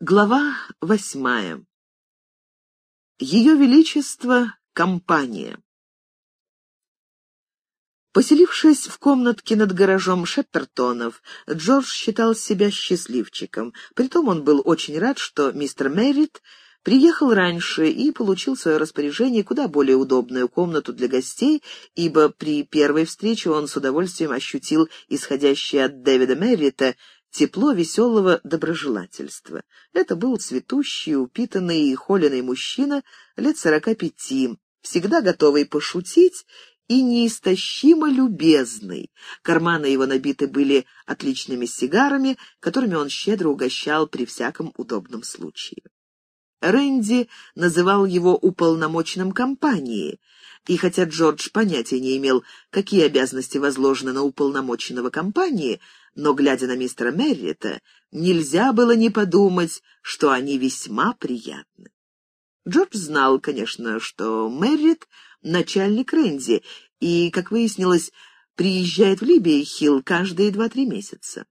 Глава восьмая. Ее Величество — компания. Поселившись в комнатке над гаражом Шеппертонов, Джордж считал себя счастливчиком. Притом он был очень рад, что мистер Меррит приехал раньше и получил в свое распоряжение куда более удобную комнату для гостей, ибо при первой встрече он с удовольствием ощутил исходящее от Дэвида Меррита тепло веселого доброжелательства. Это был цветущий, упитанный и холеный мужчина лет сорока пяти, всегда готовый пошутить и неистощимо любезный. Карманы его набиты были отличными сигарами, которыми он щедро угощал при всяком удобном случае. Рэнди называл его уполномоченным компании, и хотя Джордж понятия не имел, какие обязанности возложены на уполномоченного компании, но, глядя на мистера Меррита, нельзя было не подумать, что они весьма приятны. Джордж знал, конечно, что Меррит — начальник Рэнди, и, как выяснилось, приезжает в Либия-Хилл каждые два-три месяца.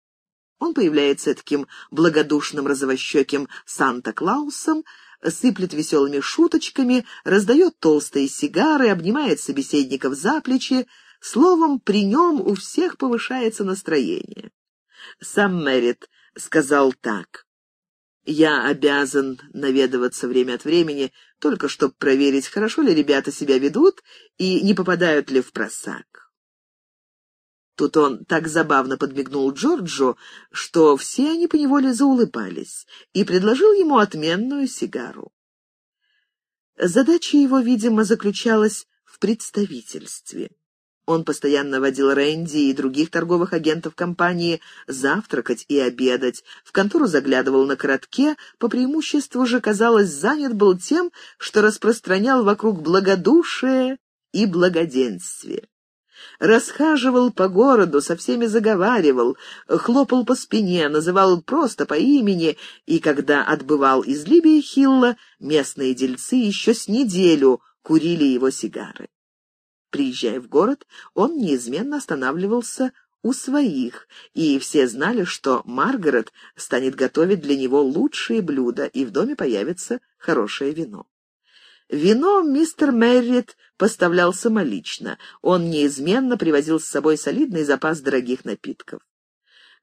Он появляется таким благодушным розовощеким Санта-Клаусом, сыплет веселыми шуточками, раздает толстые сигары, обнимает собеседников за плечи, словом, при нем у всех повышается настроение. Сам Мэрит сказал так. «Я обязан наведываться время от времени, только чтобы проверить, хорошо ли ребята себя ведут и не попадают ли в просак». Тут он так забавно подмигнул Джорджу, что все они поневоле заулыбались, и предложил ему отменную сигару. Задача его, видимо, заключалась в представительстве. Он постоянно водил Рэнди и других торговых агентов компании завтракать и обедать, в контору заглядывал на коротке, по преимуществу же, казалось, занят был тем, что распространял вокруг благодушие и благоденствие. Расхаживал по городу, со всеми заговаривал, хлопал по спине, называл просто по имени, и когда отбывал из Либии Хилла, местные дельцы еще с неделю курили его сигары. Приезжая в город, он неизменно останавливался у своих, и все знали, что Маргарет станет готовить для него лучшие блюда, и в доме появится хорошее вино. Вино мистер Меррит поставлял самолично, он неизменно привозил с собой солидный запас дорогих напитков.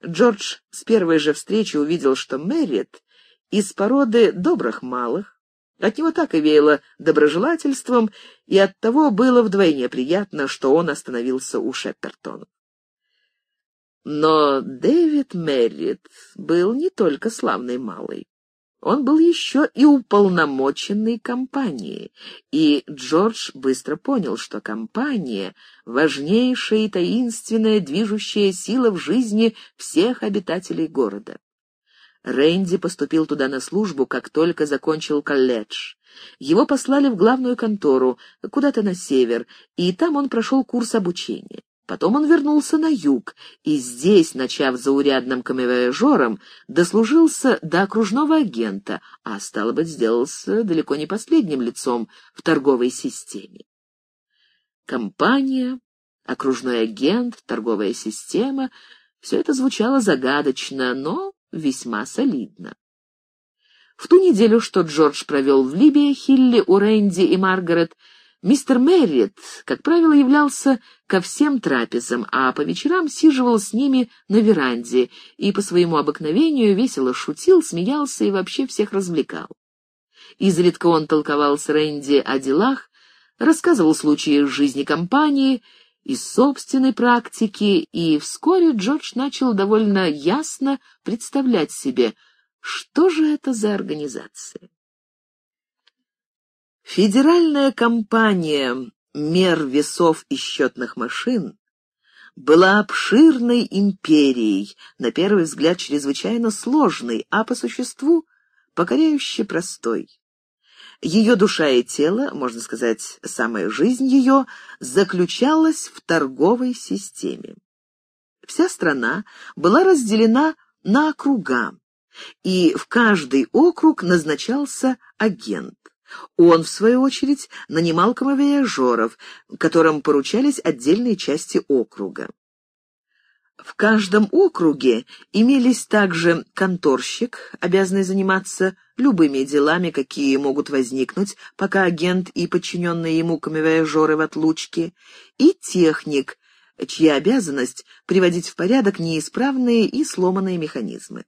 Джордж с первой же встречи увидел, что Меррит из породы добрых малых, от него так и веяло доброжелательством, и оттого было вдвойне приятно, что он остановился у Шеппертона. Но Дэвид Меррит был не только славный малый. Он был еще и уполномоченный компанией, и Джордж быстро понял, что компания — важнейшая и таинственная движущая сила в жизни всех обитателей города. Рэнди поступил туда на службу, как только закончил колледж. Его послали в главную контору, куда-то на север, и там он прошел курс обучения. Потом он вернулся на юг, и здесь, начав заурядным камевояжером, дослужился до окружного агента, а, стало быть, сделался далеко не последним лицом в торговой системе. Компания, окружной агент, торговая система — все это звучало загадочно, но весьма солидно. В ту неделю, что Джордж провел в Либии, Хилли, у Рэнди и Маргарет, мистер Меррит, как правило, являлся ко всем трапезам, а по вечерам сиживал с ними на веранде и по своему обыкновению весело шутил, смеялся и вообще всех развлекал. Изредка он толковал с Рэнди о делах, рассказывал случаи из жизни компании из собственной практики, и вскоре Джордж начал довольно ясно представлять себе, что же это за организация. Федеральная компания мер весов и счетных машин была обширной империей, на первый взгляд чрезвычайно сложной, а по существу покоряюще простой. Ее душа и тело, можно сказать, самая жизнь ее, заключалась в торговой системе. Вся страна была разделена на округа, и в каждый округ назначался агент. Он, в свою очередь, нанимал камовояжеров, которым поручались отдельные части округа. В каждом округе имелись также конторщик, обязанный заниматься любыми делами, какие могут возникнуть, пока агент и подчиненные ему камевояжеры в отлучке, и техник, чья обязанность приводить в порядок неисправные и сломанные механизмы.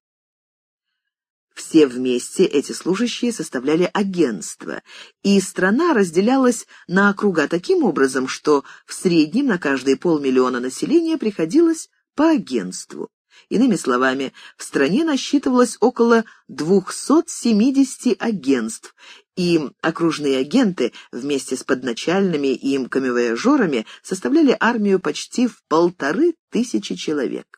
Все вместе эти служащие составляли агентство, и страна разделялась на округа таким образом, что в среднем на каждые полмиллиона населения приходилось по агентству. Иными словами, в стране насчитывалось около 270 агентств, и окружные агенты вместе с подначальными им камевояжерами составляли армию почти в полторы тысячи человек.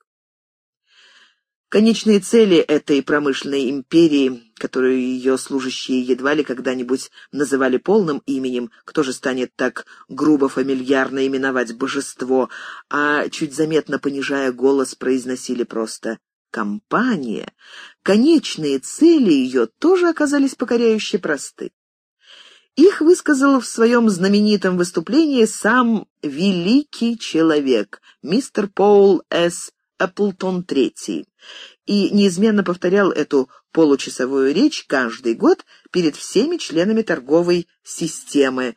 Конечные цели этой промышленной империи, которую ее служащие едва ли когда-нибудь называли полным именем, кто же станет так грубо фамильярно именовать божество, а чуть заметно понижая голос произносили просто «компания», конечные цели ее тоже оказались покоряюще просты. Их высказал в своем знаменитом выступлении сам великий человек, мистер Пол С. Эпплтон III, и неизменно повторял эту получасовую речь каждый год перед всеми членами торговой системы,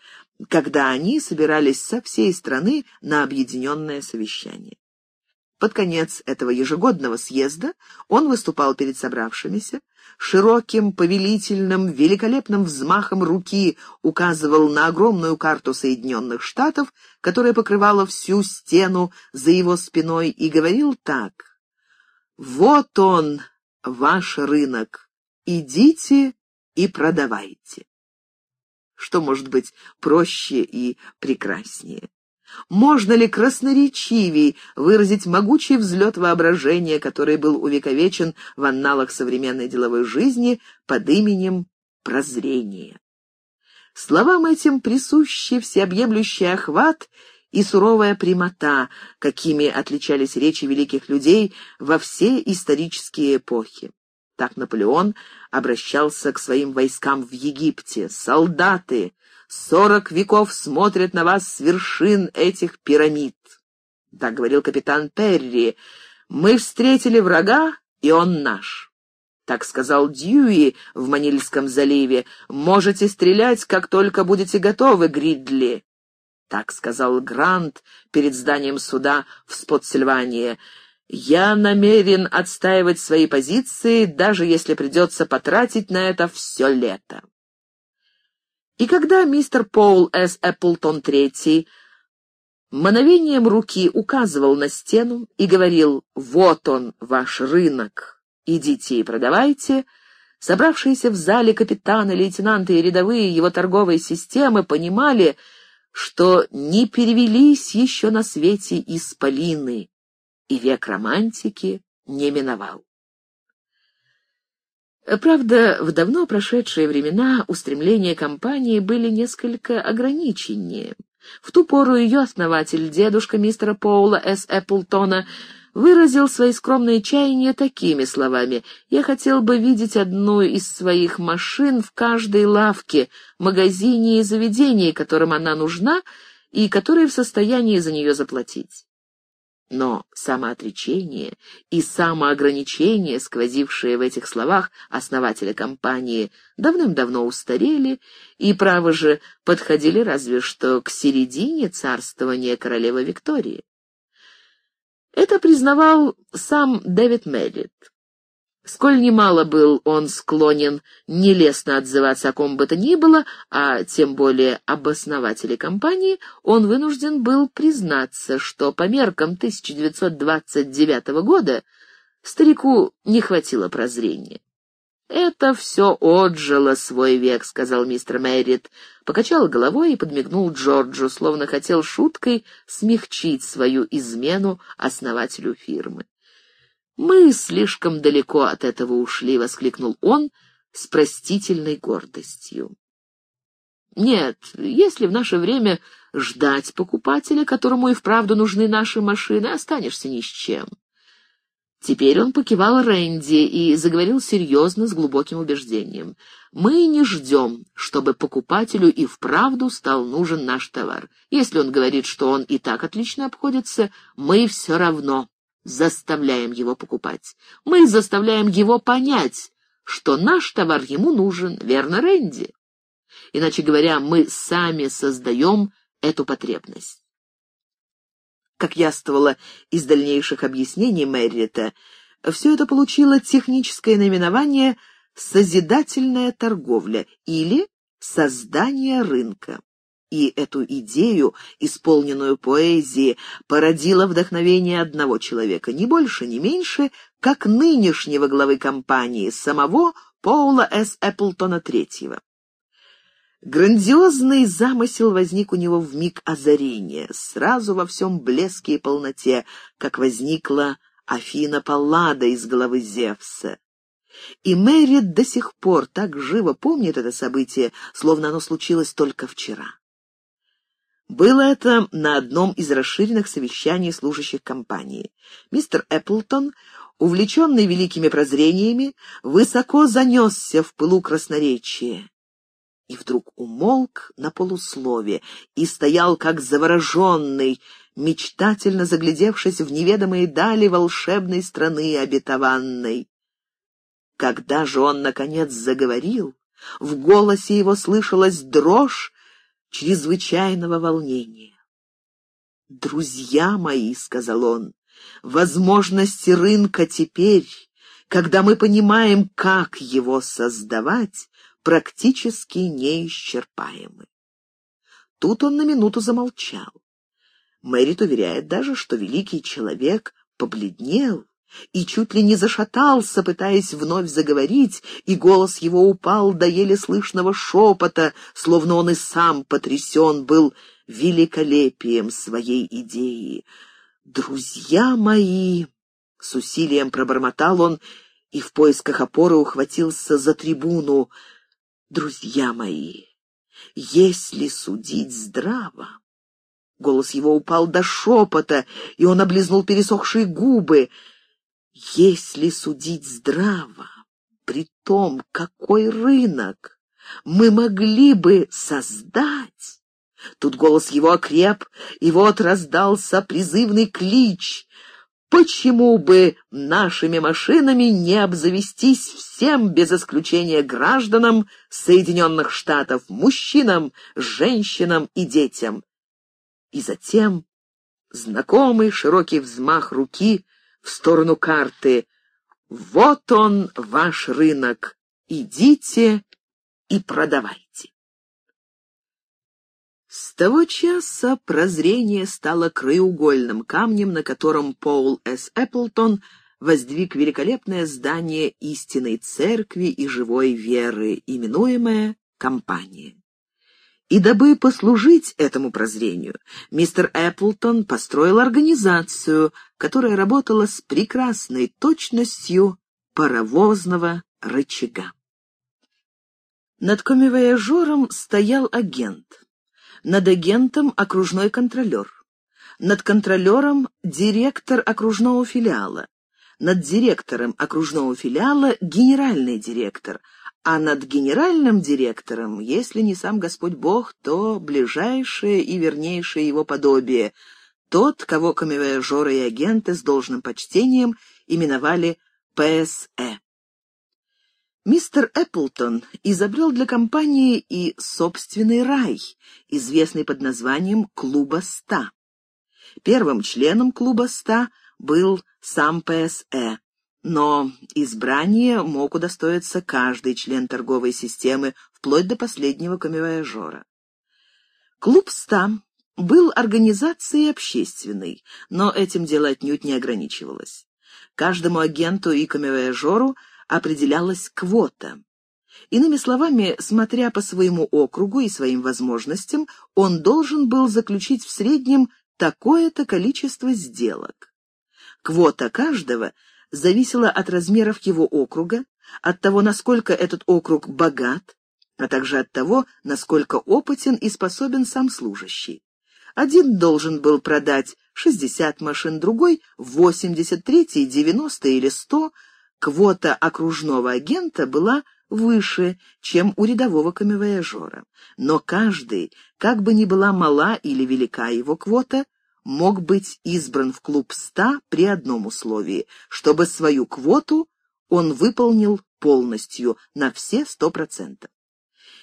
когда они собирались со всей страны на объединенное совещание. Под конец этого ежегодного съезда он выступал перед собравшимися, широким, повелительным, великолепным взмахом руки указывал на огромную карту Соединенных Штатов, которая покрывала всю стену за его спиной, и говорил так. «Вот он, ваш рынок. Идите и продавайте». Что может быть проще и прекраснее? Можно ли красноречивей выразить могучий взлет воображения, который был увековечен в анналах современной деловой жизни под именем прозрения? Словам этим присущи всеобъемлющий охват и суровая прямота, какими отличались речи великих людей во все исторические эпохи. Так Наполеон обращался к своим войскам в Египте. «Солдаты, Сорок веков смотрят на вас с вершин этих пирамид. Так говорил капитан Перри. Мы встретили врага, и он наш. Так сказал Дьюи в Манильском заливе. Можете стрелять, как только будете готовы, Гридли. Так сказал Грант перед зданием суда в Спотсильвании. Я намерен отстаивать свои позиции, даже если придется потратить на это все лето. И когда мистер Пол С. Эпплтон III мановением руки указывал на стену и говорил «Вот он, ваш рынок, идите и продавайте», собравшиеся в зале капитаны, лейтенанты и рядовые его торговой системы понимали, что не перевелись еще на свете исполины, и век романтики не миновал. Правда, в давно прошедшие времена устремления компании были несколько ограниченнее. В ту пору ее основатель, дедушка мистера Поула С. Эпплтона, выразил свои скромные чаяния такими словами. «Я хотел бы видеть одну из своих машин в каждой лавке, магазине и заведении, которым она нужна, и которые в состоянии за нее заплатить». Но самоотречение и самоограничение, сквозившие в этих словах основателя компании, давным-давно устарели и, право же, подходили разве что к середине царствования королевы Виктории. Это признавал сам Дэвид Мерритт. Сколь немало был он склонен нелестно отзываться о ком бы то ни было, а тем более об основателе компании, он вынужден был признаться, что по меркам 1929 года старику не хватило прозрения. «Это все отжило свой век», — сказал мистер Мэрит, покачал головой и подмигнул Джорджу, словно хотел шуткой смягчить свою измену основателю фирмы. «Мы слишком далеко от этого ушли», — воскликнул он с простительной гордостью. «Нет, если в наше время ждать покупателя, которому и вправду нужны наши машины, останешься ни с чем». Теперь он покивал Рэнди и заговорил серьезно, с глубоким убеждением. «Мы не ждем, чтобы покупателю и вправду стал нужен наш товар. Если он говорит, что он и так отлично обходится, мы все равно заставляем его покупать. Мы заставляем его понять, что наш товар ему нужен, верно, Рэнди? Иначе говоря, мы сами создаем эту потребность. Как яствовало из дальнейших объяснений Мэррита, все это получило техническое наименование «созидательная торговля» или «создание рынка». И эту идею, исполненную поэзии, породило вдохновение одного человека, не больше, не меньше, как нынешнего главы компании, самого Поула С. Эпплтона III. Грандиозный замысел возник у него в миг озарения, сразу во всем блеске и полноте, как возникла Афина Паллада из головы Зевса. И Мэри до сих пор так живо помнит это событие, словно оно случилось только вчера. Было это на одном из расширенных совещаний служащих компании. Мистер Эпплтон, увлеченный великими прозрениями, высоко занесся в пылу красноречия и вдруг умолк на полуслове и стоял как завороженный, мечтательно заглядевшись в неведомые дали волшебной страны обетованной. Когда же он, наконец, заговорил, в голосе его слышалась дрожь, чрезвычайного волнения. «Друзья мои», — сказал он, — «возможности рынка теперь, когда мы понимаем, как его создавать, практически неисчерпаемы». Тут он на минуту замолчал. Мэрит уверяет даже, что великий человек побледнел, и чуть ли не зашатался, пытаясь вновь заговорить, и голос его упал до еле слышного шепота, словно он и сам потрясен был великолепием своей идеи. «Друзья мои!» — с усилием пробормотал он и в поисках опоры ухватился за трибуну. «Друзья мои, если судить здраво...» Голос его упал до шепота, и он облизнул пересохшие губы — если судить здраво, при том, какой рынок мы могли бы создать... Тут голос его окреп, и вот раздался призывный клич. Почему бы нашими машинами не обзавестись всем, без исключения гражданам Соединенных Штатов, мужчинам, женщинам и детям? И затем знакомый широкий взмах руки — в сторону карты. «Вот он, ваш рынок. Идите и продавайте». С того часа прозрение стало краеугольным камнем, на котором Пол С. Эпплтон воздвиг великолепное здание истинной церкви и живой веры, именуемое «Компания». И дабы послужить этому прозрению, мистер Эпплтон построил организацию, которая работала с прекрасной точностью паровозного рычага. Над комивояжером стоял агент, над агентом — окружной контролер, над контролером — директор окружного филиала, над директором окружного филиала — генеральный директор — а над генеральным директором, если не сам Господь Бог, то ближайшее и вернейшее его подобие, тот, кого камевояжеры и агенты с должным почтением именовали ПСЭ. Мистер Эпплтон изобрел для компании и собственный рай, известный под названием «Клуба ста». Первым членом «Клуба ста» был сам ПСЭ, но избрание мог удостоиться каждый член торговой системы, вплоть до последнего камевояжера. Клуб «Ста» был организацией общественной, но этим дело отнюдь не ограничивалось. Каждому агенту и камевояжеру определялась квота. Иными словами, смотря по своему округу и своим возможностям, он должен был заключить в среднем такое-то количество сделок. Квота каждого — зависело от размеров его округа, от того, насколько этот округ богат, а также от того, насколько опытен и способен сам служащий. Один должен был продать 60 машин, другой — 80, третий — 90 или 100. Квота окружного агента была выше, чем у рядового камевояжера. Но каждый, как бы ни была мала или велика его квота, мог быть избран в клуб 100 при одном условии, чтобы свою квоту он выполнил полностью, на все 100%.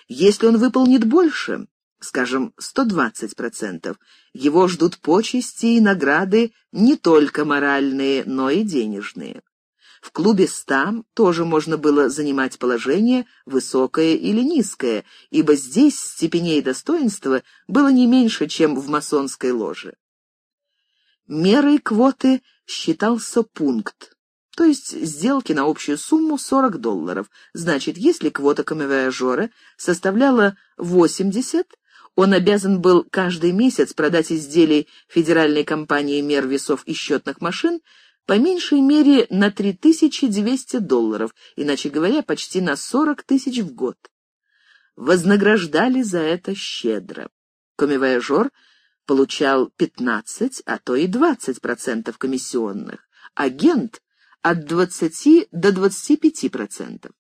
Если он выполнит больше, скажем, 120%, его ждут почести и награды не только моральные, но и денежные. В клубе «Стам» тоже можно было занимать положение высокое или низкое, ибо здесь степеней достоинства было не меньше, чем в масонской ложе. Мерой квоты считался пункт, то есть сделки на общую сумму 40 долларов. Значит, если квота камевояжера составляла 80, он обязан был каждый месяц продать изделий федеральной компании мер весов и счетных машин по меньшей мере на 3200 долларов, иначе говоря, почти на 40 тысяч в год. Вознаграждали за это щедро. Комивояжер получал 15, а то и 20% комиссионных, агент — от 20 до 25%.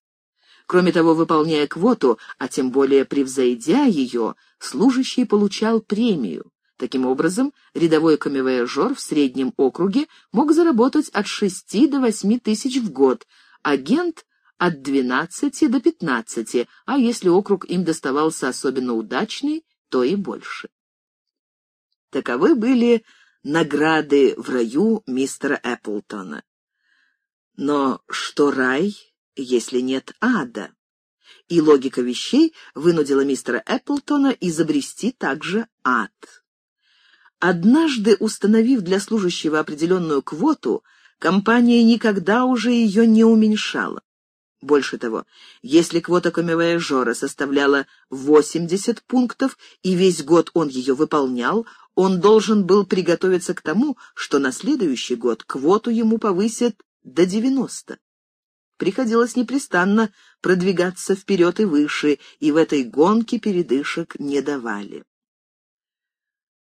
Кроме того, выполняя квоту, а тем более превзойдя ее, служащий получал премию. Таким образом, рядовой камевояжер в среднем округе мог заработать от 6 до 8 тысяч в год, агент — от 12 до 15, а если округ им доставался особенно удачный, то и больше. Таковы были награды в раю мистера Эпплтона. Но что рай, если нет ада? И логика вещей вынудила мистера Эпплтона изобрести также ад. Однажды установив для служащего определенную квоту, компания никогда уже ее не уменьшала. Больше того, если квота камевояжера составляла 80 пунктов, и весь год он ее выполнял, он должен был приготовиться к тому, что на следующий год квоту ему повысят до 90. Приходилось непрестанно продвигаться вперед и выше, и в этой гонке передышек не давали.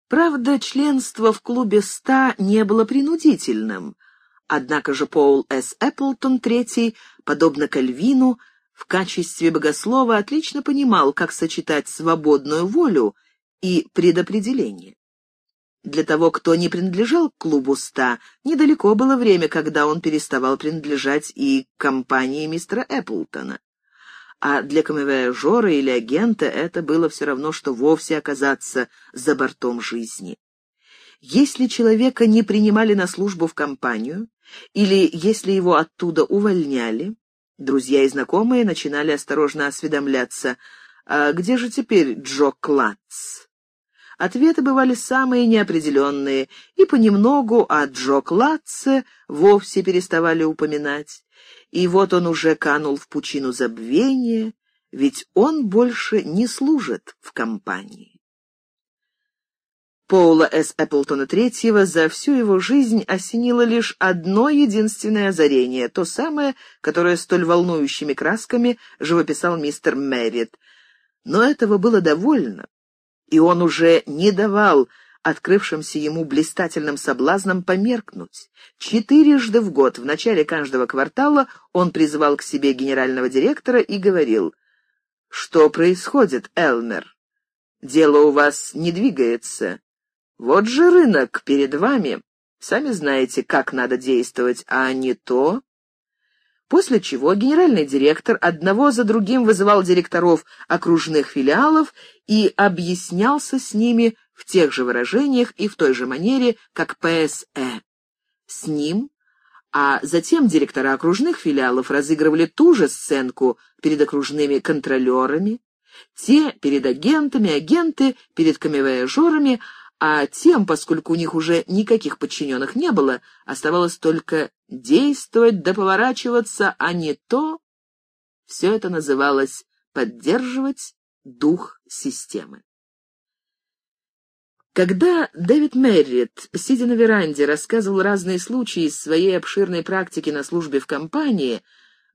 Правда, членство в клубе «Ста» не было принудительным, однако же Пол С. Эпплтон III, подобно Кальвину, в качестве богослова отлично понимал, как сочетать свободную волю и предопределение. Для того, кто не принадлежал к клубу «Ста», недалеко было время, когда он переставал принадлежать и компании мистера Эпплтона а для камевояжера или агента это было все равно, что вовсе оказаться за бортом жизни. Если человека не принимали на службу в компанию, или если его оттуда увольняли, друзья и знакомые начинали осторожно осведомляться, а где же теперь Джо Клатц? Ответы бывали самые неопределенные, и понемногу о Джо Клатце вовсе переставали упоминать. И вот он уже канул в пучину забвения, ведь он больше не служит в компании. Поула С. Эпплтона III за всю его жизнь осенило лишь одно единственное озарение, то самое, которое столь волнующими красками живописал мистер Меррит. Но этого было довольно, и он уже не давал открывшимся ему блистательным соблазном померкнуть. Четырежды в год, в начале каждого квартала, он призывал к себе генерального директора и говорил, «Что происходит, Элмер? Дело у вас не двигается. Вот же рынок перед вами. Сами знаете, как надо действовать, а не то...» После чего генеральный директор одного за другим вызывал директоров окружных филиалов и объяснялся с ними в тех же выражениях и в той же манере, как ПСЭ. С ним, а затем директора окружных филиалов разыгрывали ту же сценку перед окружными контролерами, те перед агентами, агенты перед камевояжерами, а тем, поскольку у них уже никаких подчиненных не было, оставалось только действовать да поворачиваться, а не то... Все это называлось «поддерживать дух системы». Когда Дэвид Меррит, сидя на веранде, рассказывал разные случаи из своей обширной практики на службе в компании,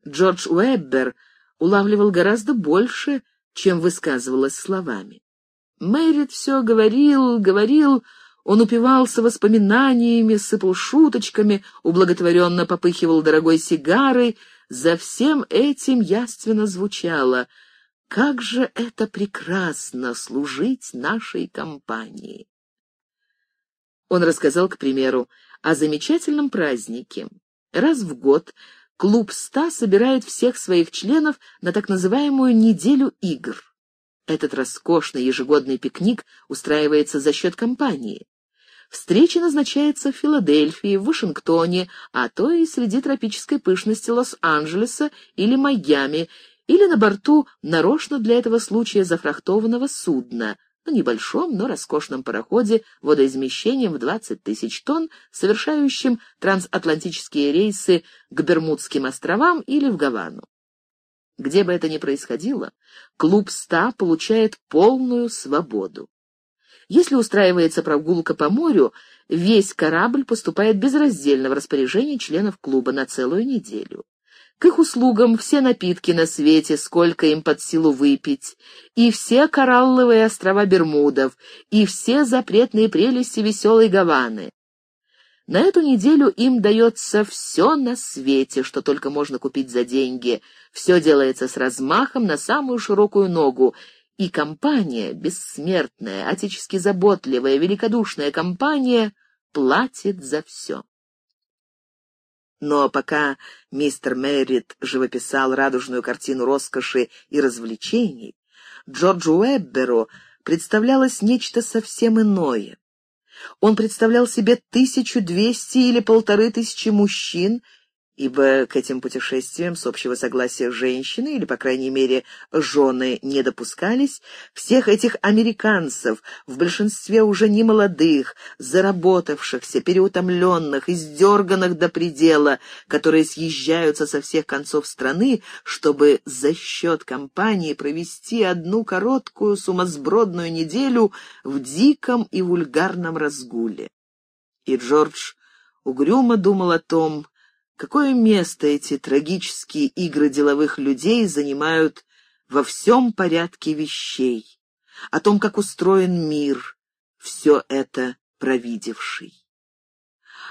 Джордж Уэббер улавливал гораздо больше, чем высказывалось словами. Меррит все говорил, говорил, он упивался воспоминаниями, сыпал шуточками, ублаготворенно попыхивал дорогой сигарой. За всем этим яственно звучало — как же это прекрасно служить нашей компании! Он рассказал, к примеру, о замечательном празднике. Раз в год клуб «Ста» собирает всех своих членов на так называемую «неделю игр». Этот роскошный ежегодный пикник устраивается за счет компании. Встреча назначается в Филадельфии, в Вашингтоне, а то и среди тропической пышности Лос-Анджелеса или Майами, или на борту нарочно для этого случая зафрахтованного судна, на небольшом, но роскошном пароходе водоизмещением в 20 тысяч тонн, совершающем трансатлантические рейсы к Бермудским островам или в Гавану. Где бы это ни происходило, клуб «Ста» получает полную свободу. Если устраивается прогулка по морю, весь корабль поступает безраздельно в распоряжение членов клуба на целую неделю. К их услугам все напитки на свете, сколько им под силу выпить, и все коралловые острова Бермудов, и все запретные прелести веселой Гаваны. На эту неделю им дается все на свете, что только можно купить за деньги. Все делается с размахом на самую широкую ногу, и компания, бессмертная, отечески заботливая, великодушная компания, платит за все. Но пока мистер Меррит живописал радужную картину роскоши и развлечений, Джорджу Уэбберу представлялось нечто совсем иное. Он представлял себе тысячу двести или полторы тысячи мужчин ибо к этим путешествиям с общего согласия женщины, или, по крайней мере, жены не допускались, всех этих американцев, в большинстве уже не молодых, заработавшихся, переутомленных, издерганных до предела, которые съезжаются со всех концов страны, чтобы за счет компании провести одну короткую сумасбродную неделю в диком и вульгарном разгуле. И Джордж угрюмо думал о том, Какое место эти трагические игры деловых людей занимают во всем порядке вещей, о том, как устроен мир, все это провидевший.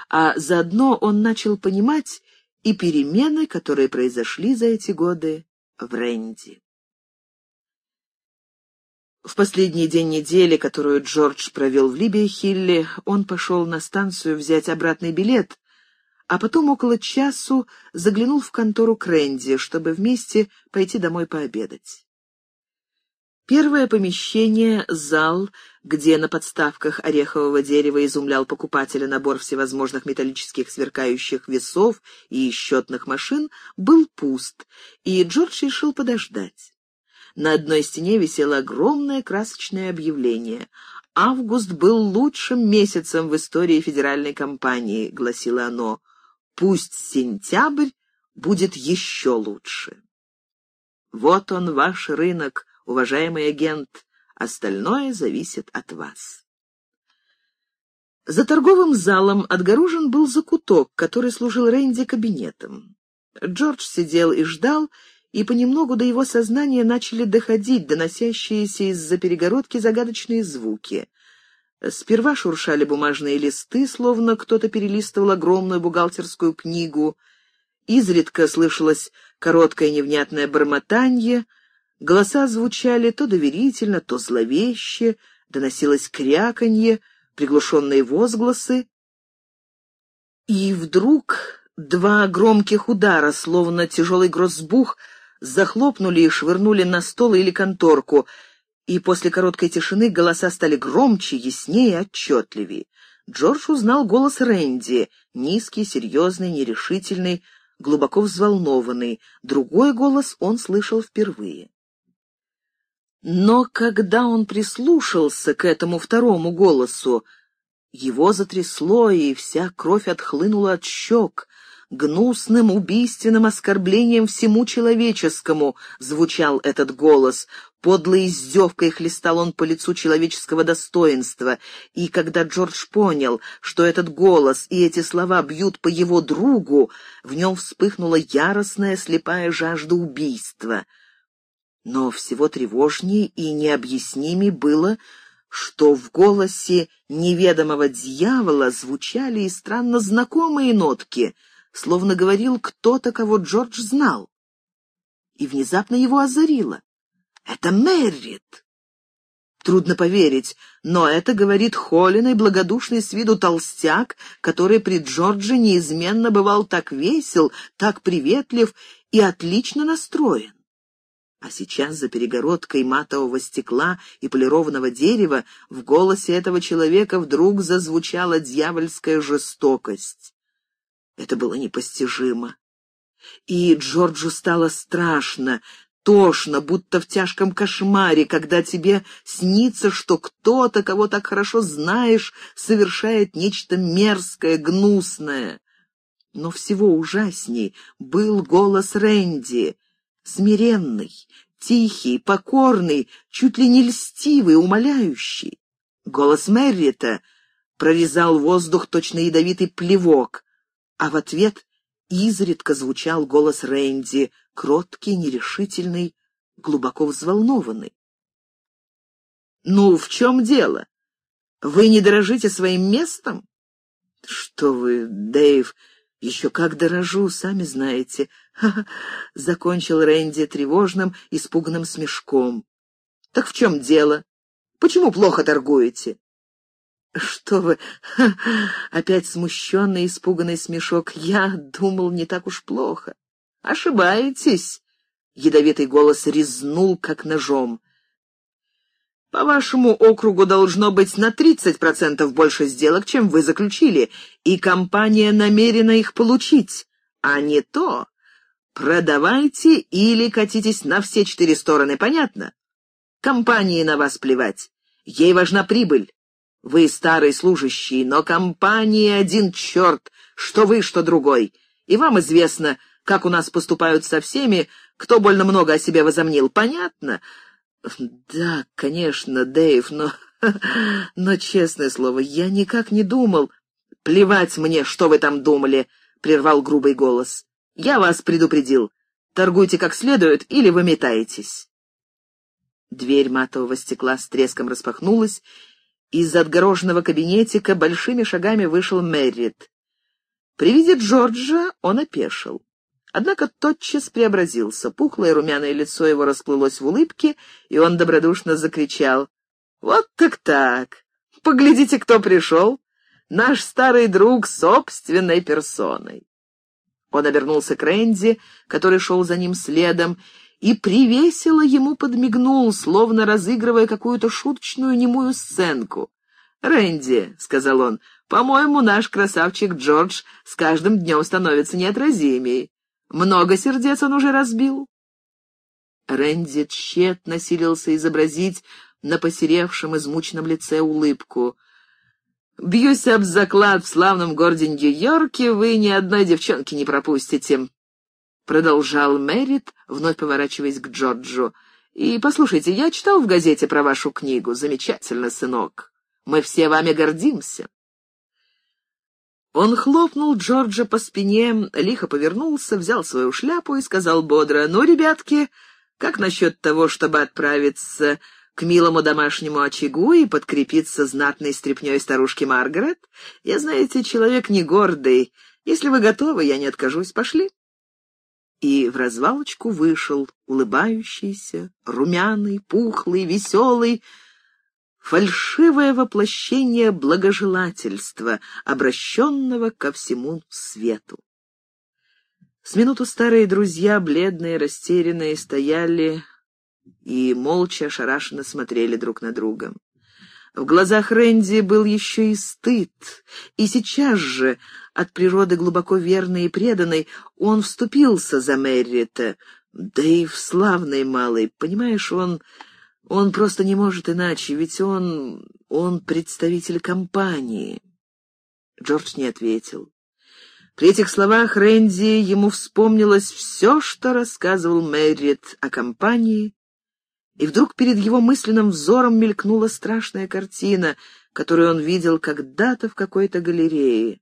А заодно он начал понимать и перемены, которые произошли за эти годы в Рэнди. В последний день недели, которую Джордж провел в Либия-Хилле, он пошел на станцию взять обратный билет, а потом около часу заглянул в контору Кренди, чтобы вместе пойти домой пообедать. Первое помещение — зал, где на подставках орехового дерева изумлял покупателя набор всевозможных металлических сверкающих весов и счетных машин, был пуст, и Джордж решил подождать. На одной стене висело огромное красочное объявление. «Август был лучшим месяцем в истории федеральной компании», — гласило оно. Пусть сентябрь будет еще лучше. Вот он, ваш рынок, уважаемый агент. Остальное зависит от вас. За торговым залом отгорожен был закуток, который служил Рэнди кабинетом. Джордж сидел и ждал, и понемногу до его сознания начали доходить доносящиеся из-за перегородки загадочные звуки. Сперва шуршали бумажные листы, словно кто-то перелистывал огромную бухгалтерскую книгу. Изредка слышалось короткое невнятное бормотанье, голоса звучали то доверительно, то зловеще, доносилось кряканье, приглушенные возгласы. И вдруг два громких удара, словно тяжелый грозбух, захлопнули и швырнули на стол или конторку — и после короткой тишины голоса стали громче, яснее и отчетливее. Джордж узнал голос Рэнди, низкий, серьезный, нерешительный, глубоко взволнованный. Другой голос он слышал впервые. Но когда он прислушался к этому второму голосу, его затрясло, и вся кровь отхлынула от щек. Гнусным, убийственным оскорблением всему человеческому звучал этот голос. Подлой издевкой хлестал он по лицу человеческого достоинства, и когда Джордж понял, что этот голос и эти слова бьют по его другу, в нем вспыхнула яростная слепая жажда убийства. Но всего тревожнее и необъяснимей было, что в голосе неведомого дьявола звучали и странно знакомые нотки — словно говорил кто-то, кого Джордж знал. И внезапно его озарило. Это Меррит. Трудно поверить, но это говорит холеный, благодушный с виду толстяк, который при Джордже неизменно бывал так весел, так приветлив и отлично настроен. А сейчас за перегородкой матового стекла и полированного дерева в голосе этого человека вдруг зазвучала дьявольская жестокость. Это было непостижимо. И Джорджу стало страшно, тошно, будто в тяжком кошмаре, когда тебе снится, что кто-то, кого так хорошо знаешь, совершает нечто мерзкое, гнусное. Но всего ужасней был голос Рэнди, смиренный, тихий, покорный, чуть ли не льстивый, умоляющий. Голос Меррита прорезал воздух точно ядовитый плевок, а в ответ изредка звучал голос Рэнди, кроткий, нерешительный, глубоко взволнованный. «Ну, в чем дело? Вы не дорожите своим местом?» «Что вы, Дэйв, еще как дорожу, сами знаете!» Закончил Рэнди тревожным, испуганным смешком. «Так в чем дело? Почему плохо торгуете?» «Что вы...» Опять смущенный, испуганный смешок. «Я думал, не так уж плохо». «Ошибаетесь!» Ядовитый голос резнул, как ножом. «По вашему округу должно быть на 30% больше сделок, чем вы заключили, и компания намерена их получить. А не то. Продавайте или катитесь на все четыре стороны, понятно? Компании на вас плевать. Ей важна прибыль. Вы старый служащий, но компании один черт, что вы, что другой. И вам известно, как у нас поступают со всеми, кто больно много о себе возомнил. Понятно? Да, конечно, Дэйв, но... Но, честное слово, я никак не думал. Плевать мне, что вы там думали, — прервал грубый голос. Я вас предупредил. Торгуйте как следует или вы метаетесь. Дверь матового стекла с треском распахнулась, из отгороженного кабинетика большими шагами вышел Меррит. При виде Джорджа он опешил. Однако тотчас преобразился. Пухлое румяное лицо его расплылось в улыбке, и он добродушно закричал. «Вот так-так! Поглядите, кто пришел! Наш старый друг собственной персоной!» Он обернулся к Рэнди, который шел за ним следом, и привесело ему подмигнул, словно разыгрывая какую-то шуточную немую сценку. «Рэнди», — сказал он, — «по-моему, наш красавчик Джордж с каждым днем становится неотразимей. Много сердец он уже разбил». Рэнди тщетно силился изобразить на посеревшем, измученном лице улыбку. «Бьюсь об заклад в славном городе Нью-Йорке, вы ни одной девчонки не пропустите продолжал Мэрит, вновь поворачиваясь к Джорджу. «И послушайте, я читал в газете про вашу книгу. Замечательно, сынок. Мы все вами гордимся». Он хлопнул Джорджа по спине, лихо повернулся, взял свою шляпу и сказал бодро, «Ну, ребятки, как насчет того, чтобы отправиться к милому домашнему очагу и подкрепиться знатной стряпнёй старушки Маргарет? Я, знаете, человек не гордый. Если вы готовы, я не откажусь. Пошли» и в развалочку вышел, улыбающийся, румяный, пухлый, веселый, фальшивое воплощение благожелательства, обращенного ко всему свету. С минуту старые друзья, бледные, растерянные, стояли и молча ошарашенно смотрели друг на друга. В глазах Рэнди был еще и стыд, и сейчас же, от природы глубоко верный и преданный, он вступился за Меррита. Да и в славный малый, понимаешь, он... Он просто не может иначе, ведь он... он представитель компании. Джордж не ответил. При этих словах Рэнди ему вспомнилось все, что рассказывал Мэрит о компании, и вдруг перед его мысленным взором мелькнула страшная картина, которую он видел когда-то в какой-то галерее.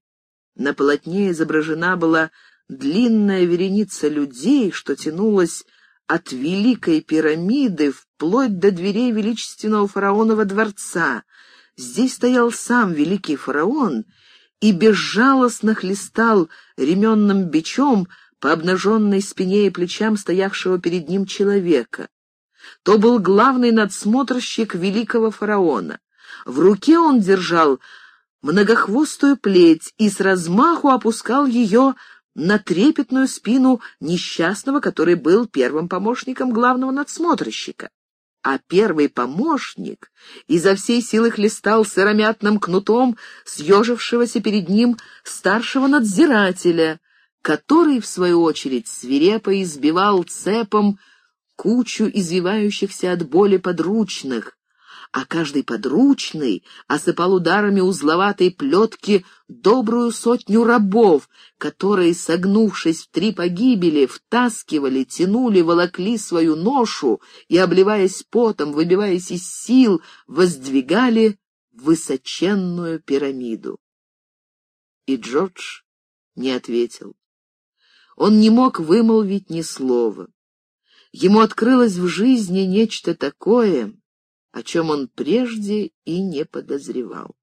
На полотне изображена была длинная вереница людей, что тянулась от Великой пирамиды вплоть до дверей величественного фараонова дворца. Здесь стоял сам великий фараон и безжалостно хлестал ременным бичом по обнаженной спине и плечам стоявшего перед ним человека. то был главный надсмотрщик великого фараона. В руке он держал многохвостую плеть и с размаху опускал ее на трепетную спину несчастного, который был первым помощником главного надсмотрщика. А первый помощник изо всей силы хлестал сыромятным кнутом съежившегося перед ним старшего надзирателя, который, в свою очередь, свирепо избивал цепом кучу извивающихся от боли подручных, а каждый подручный осыпал ударами узловатой плетки добрую сотню рабов, которые, согнувшись в три погибели, втаскивали, тянули, волокли свою ношу и, обливаясь потом, выбиваясь из сил, воздвигали высоченную пирамиду. И Джордж не ответил. Он не мог вымолвить ни слова. Ему открылось в жизни нечто такое, о чем он прежде и не подозревал.